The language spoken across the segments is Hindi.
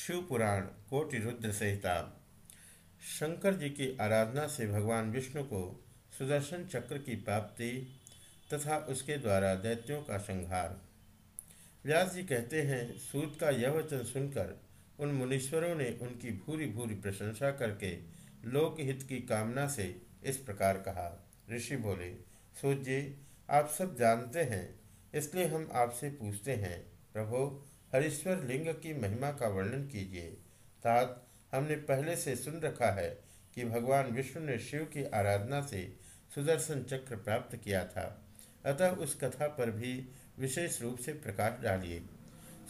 शिव पुराण कोटि रुद्र संहिता। शंकर जी की आराधना से भगवान विष्णु को सुदर्शन चक्र की प्राप्ति तथा उसके द्वारा दैत्यों का संहार। व्यास जी कहते हैं, सूत का यह वचन सुनकर उन मुनीश्वरों ने उनकी भूरी भूरी प्रशंसा करके लोकहित की कामना से इस प्रकार कहा। ऋषि बोले, सूत जी, आप सब जानते हैं, इसलिए हम आपसे पूछते हैं, प्रभु हरीश्वर लिंग की महिमा का वर्णन कीजिए। तात हमने पहले से सुन रखा है कि भगवान विष्णु ने शिव की आराधना से सुदर्शन चक्र प्राप्त किया था। अतः उस कथा पर भी विशेष रूप से प्रकाश डालिए।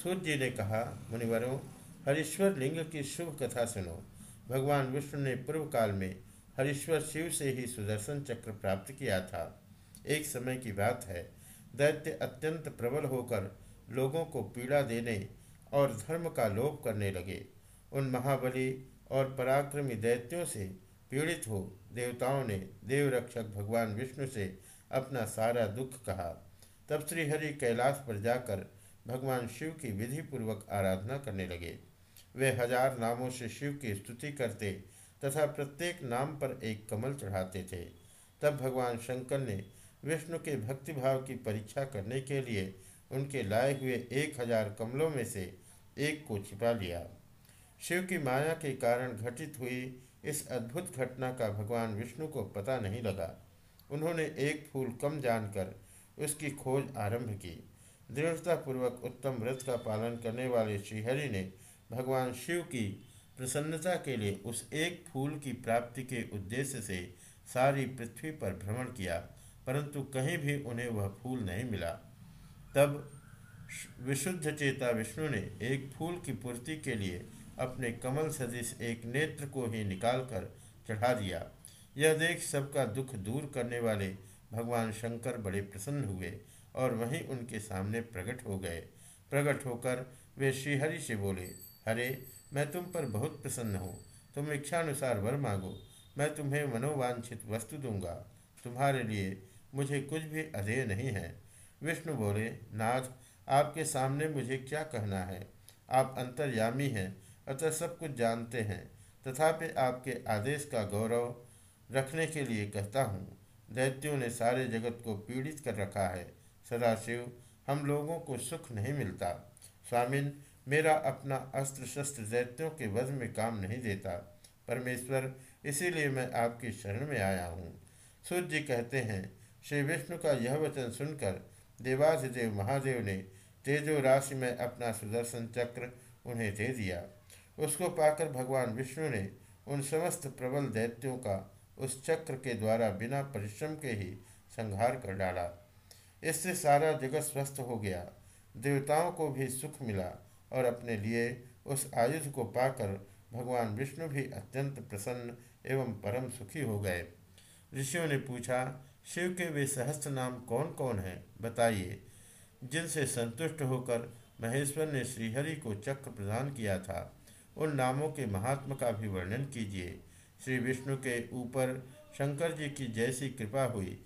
सूर्य जी ने कहा, मुनिवरों हरीश्वर लिंग की शुभ कथा सुनो। भगवान विष्णु ने पूर्व काल में हरीश्वर शिव से ही सुदर्शन चक्र प्राप्त किया था। एक समय की बात है, दैत्य अत्यंत प्रबल होकर लोगों को पीड़ा देने और धर्म का लोप करने लगे। उन महाबली और पराक्रमी दैत्यों से पीड़ित हो, देवताओं ने देवरक्षक भगवान विष्णु से अपना सारा दुख कहा। तब श्रीहरि कैलाश पर जाकर भगवान शिव की विधि पूर्वक आराधना करने लगे। वे हज़ार नामों से शिव की स्तुति करते तथा प्रत्येक नाम पर एक कमल चढ़ाते थे। तब भगवान शंकर ने विष्णु के भक्तिभाव की परीक्षा करने के लिए उनके लाए हुए एक हज़ार कमलों में से एक को छिपा लिया। शिव की माया के कारण घटित हुई इस अद्भुत घटना का भगवान विष्णु को पता नहीं लगा। उन्होंने एक फूल कम जानकर उसकी खोज आरंभ की। दृढ़तापूर्वक उत्तम व्रत का पालन करने वाले श्रीहरि ने भगवान शिव की प्रसन्नता के लिए उस एक फूल की प्राप्ति के उद्देश्य से सारी पृथ्वी पर भ्रमण किया, परंतु कहीं भी उन्हें वह फूल नहीं मिला। तब विशुद्ध चेता विष्णु ने एक फूल की पूर्ति के लिए अपने कमल सदिश एक नेत्र को ही निकालकर चढ़ा दिया। यह देख सबका दुख दूर करने वाले भगवान शंकर बड़े प्रसन्न हुए और वहीं उनके सामने प्रकट हो गए। प्रकट होकर वे श्रीहरि से बोले, हरे, मैं तुम पर बहुत प्रसन्न हूँ। तुम इच्छानुसार वर मांगो। मैं तुम्हें मनोवांछित वस्तु दूँगा। तुम्हारे लिए मुझे कुछ भी अधेय नहीं है। विष्णु बोले नाथ आपके सामने मुझे क्या कहना है? आप अंतर्यामी हैं, अतः सब कुछ जानते हैं। तथापि आपके आदेश का गौरव रखने के लिए कहता हूँ। दैत्यों ने सारे जगत को पीड़ित कर रखा है। सदाशिव, हम लोगों को सुख नहीं मिलता। स्वामिन, मेरा अपना अस्त्र शस्त्र दैत्यों के वध में काम नहीं देता। परमेश्वर, इसीलिए मैं आपकी शरण में आया हूँ। सूर्य कहते हैं, श्री विष्णु का यह वचन सुनकर देवाधिदेव महादेव ने तेजो राशि में अपना सुदर्शन चक्र उन्हें दे दिया। उसको पाकर भगवान विष्णु ने उन समस्त प्रबल दैत्यों का उस चक्र के द्वारा बिना परिश्रम के ही संहार कर डाला। इससे सारा जगत स्वस्थ हो गया। देवताओं को भी सुख मिला और अपने लिए उस आयुध को पाकर भगवान विष्णु भी अत्यंत प्रसन्न एवं परम सुखी हो गए। ऋषियों ने पूछा शिव के वे सहस्त्र नाम कौन कौन हैं, बताइए। जिनसे संतुष्ट होकर महेश्वर ने श्रीहरि को चक्र प्रदान किया था, उन नामों के महात्मा का भी वर्णन कीजिए। श्री विष्णु के ऊपर शंकर जी की जैसी कृपा हुई,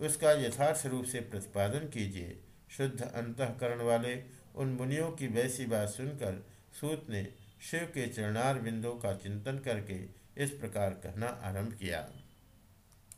उसका यथार्थ रूप से प्रतिपादन कीजिए। शुद्ध अंतकरण वाले उन मुनियों की वैसी बात सुनकर सूत ने शिव के चरणार बिंदों का चिंतन करके इस प्रकार कहना आरंभ किया।